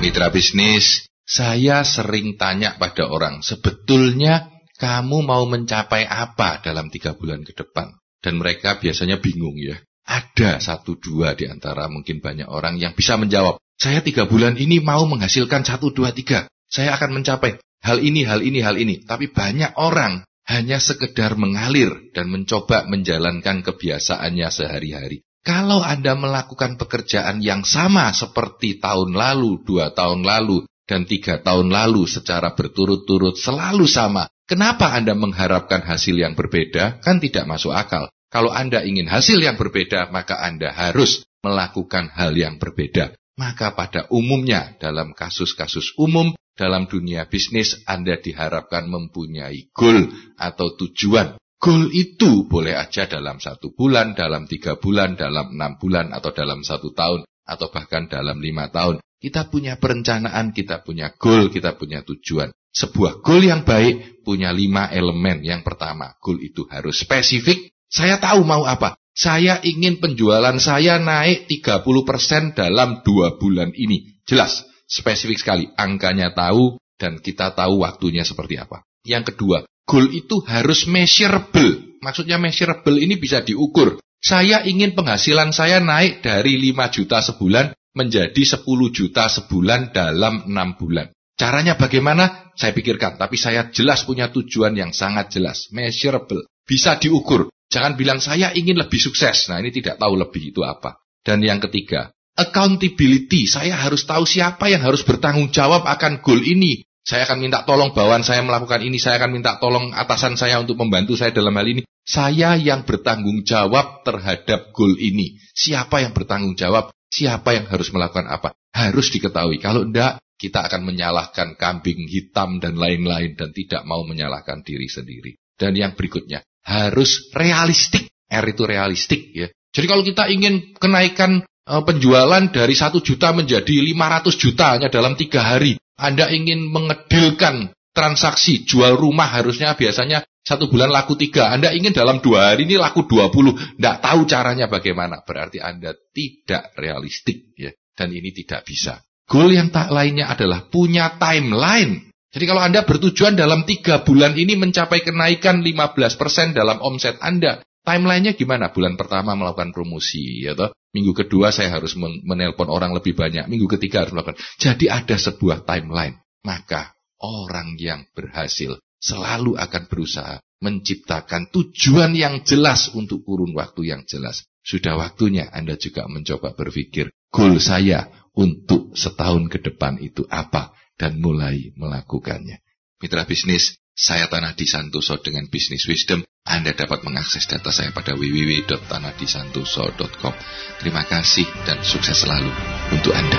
Mitra bisnis, saya sering tanya pada orang, sebetulnya kamu mau mencapai apa dalam tiga bulan ke depan? Dan mereka biasanya bingung ya. Ada satu dua di antara mungkin banyak orang yang bisa menjawab, saya tiga bulan ini mau menghasilkan satu dua tiga. Saya akan mencapai hal ini, hal ini, hal ini. Tapi banyak orang hanya sekedar mengalir dan mencoba menjalankan kebiasaannya sehari-hari. Kalau Anda melakukan pekerjaan yang sama seperti tahun lalu, dua tahun lalu, dan tiga tahun lalu secara berturut-turut selalu sama, kenapa Anda mengharapkan hasil yang berbeda? Kan tidak masuk akal. Kalau Anda ingin hasil yang berbeda, maka Anda harus melakukan hal yang berbeda. Maka pada umumnya dalam kasus-kasus umum dalam dunia bisnis Anda diharapkan mempunyai goal atau tujuan Goal itu boleh aja dalam satu bulan, dalam tiga bulan, dalam enam bulan, atau dalam satu tahun, atau bahkan dalam lima tahun. Kita punya perencanaan, kita punya goal, kita punya tujuan. Sebuah goal yang baik punya lima elemen. Yang pertama, goal itu harus spesifik. Saya tahu mau apa. Saya ingin penjualan saya naik 30% dalam dua bulan ini. Jelas, spesifik sekali. Angkanya tahu, dan kita tahu waktunya seperti apa. Yang kedua, goal itu harus measurable. Maksudnya measurable ini bisa diukur. Saya ingin penghasilan saya naik dari 5 juta sebulan menjadi 10 juta sebulan dalam 6 bulan. Caranya bagaimana? Saya pikirkan, tapi saya jelas punya tujuan yang sangat jelas, measurable, bisa diukur. Jangan bilang saya ingin lebih sukses. Nah, ini tidak tahu lebih itu apa. Dan yang ketiga, accountability. Saya harus tahu siapa yang harus bertanggung jawab akan goal ini. Saya akan minta tolong bawahan saya melakukan ini, saya akan minta tolong atasan saya untuk membantu saya dalam hal ini. Saya yang bertanggung jawab terhadap goal ini. Siapa yang bertanggung jawab? Siapa yang harus melakukan apa? Harus diketahui. Kalau tidak, kita akan menyalahkan kambing hitam dan lain-lain dan tidak mau menyalahkan diri sendiri. Dan yang berikutnya, harus realistik. R itu realistik ya. Jadi kalau kita ingin kenaikan eh, penjualan dari satu juta menjadi 500 juta hanya dalam tiga hari. Anda ingin mengedilkan transaksi jual rumah harusnya biasanya satu bulan laku tiga. Anda ingin dalam dua hari ini laku dua puluh. Tidak tahu caranya bagaimana. Berarti Anda tidak realistik. ya Dan ini tidak bisa. Goal yang tak lainnya adalah punya timeline. Jadi kalau Anda bertujuan dalam tiga bulan ini mencapai kenaikan 15% dalam omset Anda, timelinenya gimana? Bulan pertama melakukan promosi, ya toh? Minggu kedua saya harus menelpon orang lebih banyak. Minggu ketiga harus melakukan. Jadi ada sebuah timeline. Maka orang yang berhasil selalu akan berusaha menciptakan tujuan yang jelas untuk kurun waktu yang jelas. Sudah waktunya Anda juga mencoba berpikir, goal saya untuk setahun ke depan itu apa? Dan mulai melakukannya. Mitra bisnis, saya Tanah Disantoso dengan Business Wisdom. Anda dapat mengakses data saya pada www.tanahdisantoso.com. Terima kasih dan sukses selalu untuk Anda.